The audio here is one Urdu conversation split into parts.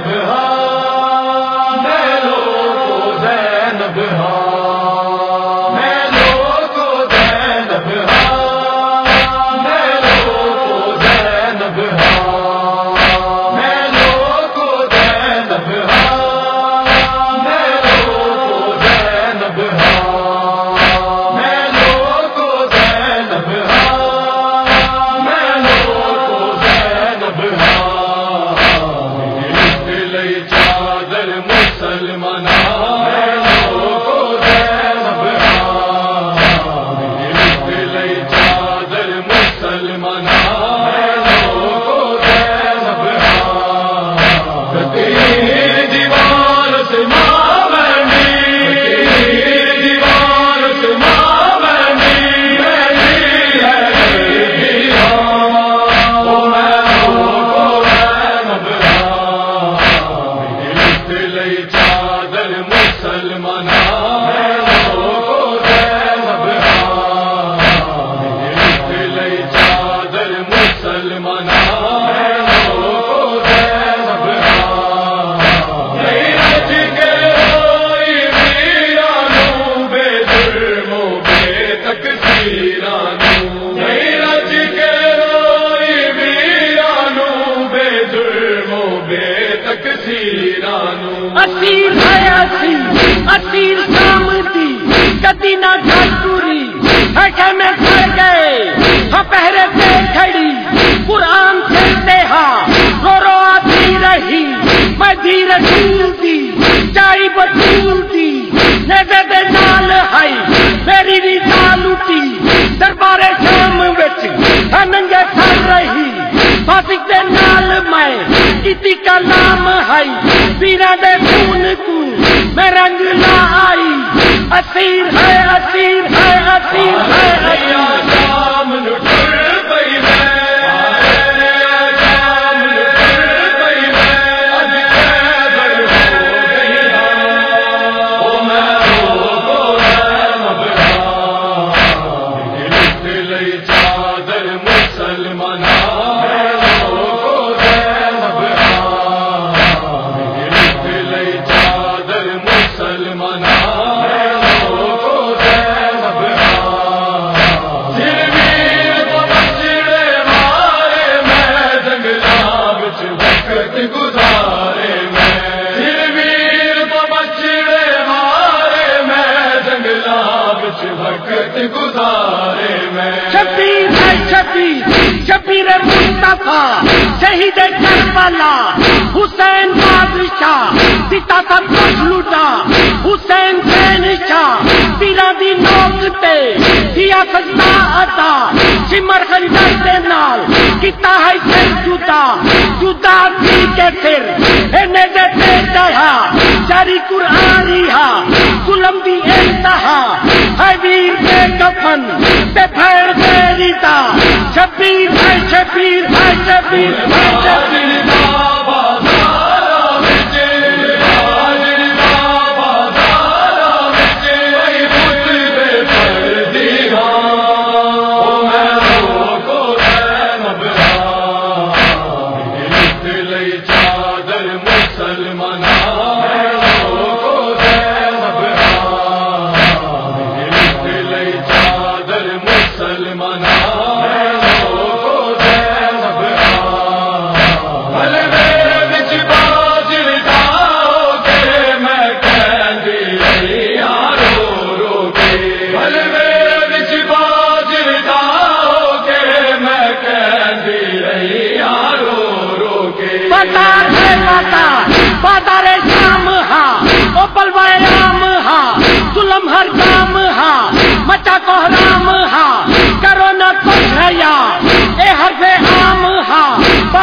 اسیر ہاں میں دھیر چائی نیدے دے نال ہائی، میری شام وچ رہی فاسق دے نال میں کلام ہائی۔ پیرا دے خون کو میں رنگ نہ آئی۔ اسیر ہے اسیر ہے اسیر ہے، اسیر گزارے میں۔ شبیر ہے شبیر شبیر مصطفیٰ شہید کربلا حسین بادشاہ۔ قرآنی ظلم دی انتہا ہے ویر کفن بے پھیر بے ریتا شبیر ہے شبیر ہے شبیر ہے شبیر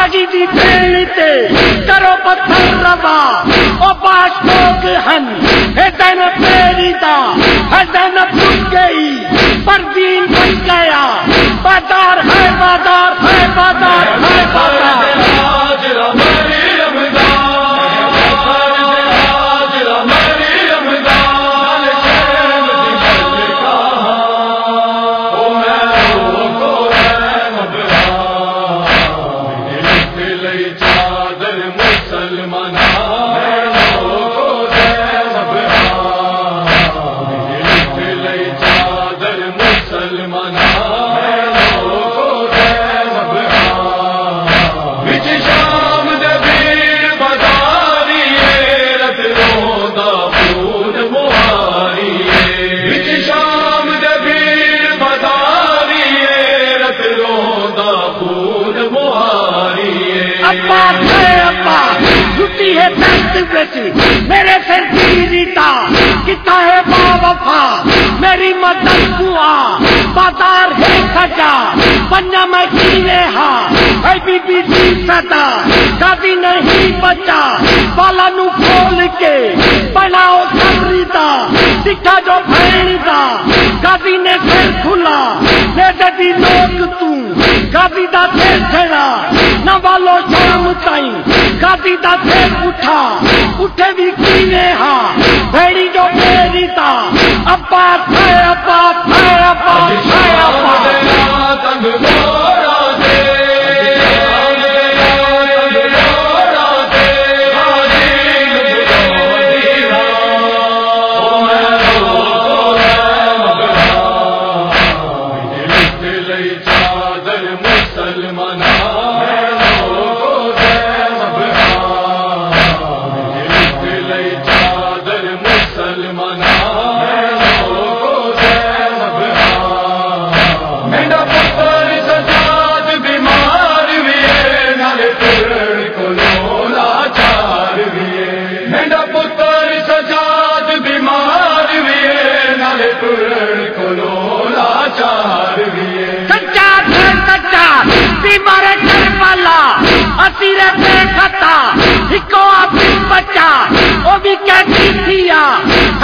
باجی دی جی پھیلی تے کرو پتھر روا او باش لوگ ہن۔ اے دین پھیری دا اے دین پھٹ گئی۔ پر دین بن گیا۔ بادار ہے بادار ہے بادار چادر چادر مسلمان کے بناؤ سبری دا، سکھا جو بھیڑتا کبھی نے پھر کھلا میں دی لوگ تو۔ کبھی دا پھر چھڑا نہ والو شام تائیں۔ کبھی دا پھر اٹھا، اٹھے بھی کینے ہاں۔ بھیڑی جو میری دا ابا تھے ابا تھے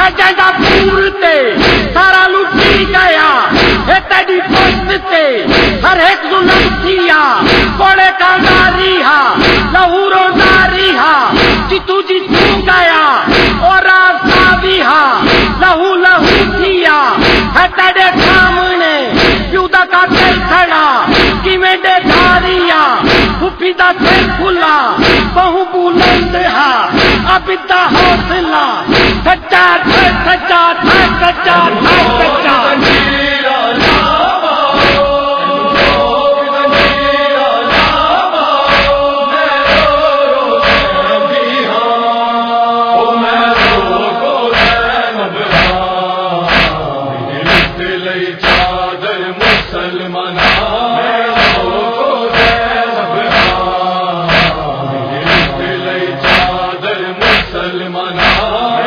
ہے جیسا پورتے سارا لٹی گیا۔ ہے تیری پوست تے، ہر ایک ظلم تھیا کوڑے کا ناری ہا لہورو ناری ہا۔ جی جتو جتو گیا اور راستہ بھی ہا۔ لہو لہو تھیا ہے تیرے سامنے، کیوں کا دل کھڑا؟ کیویں دے دھاریا پھپھی دا دل کھلا بہو بلند ہا۔ پتا حوصلہ۔ سچا سچا سچا سچا نام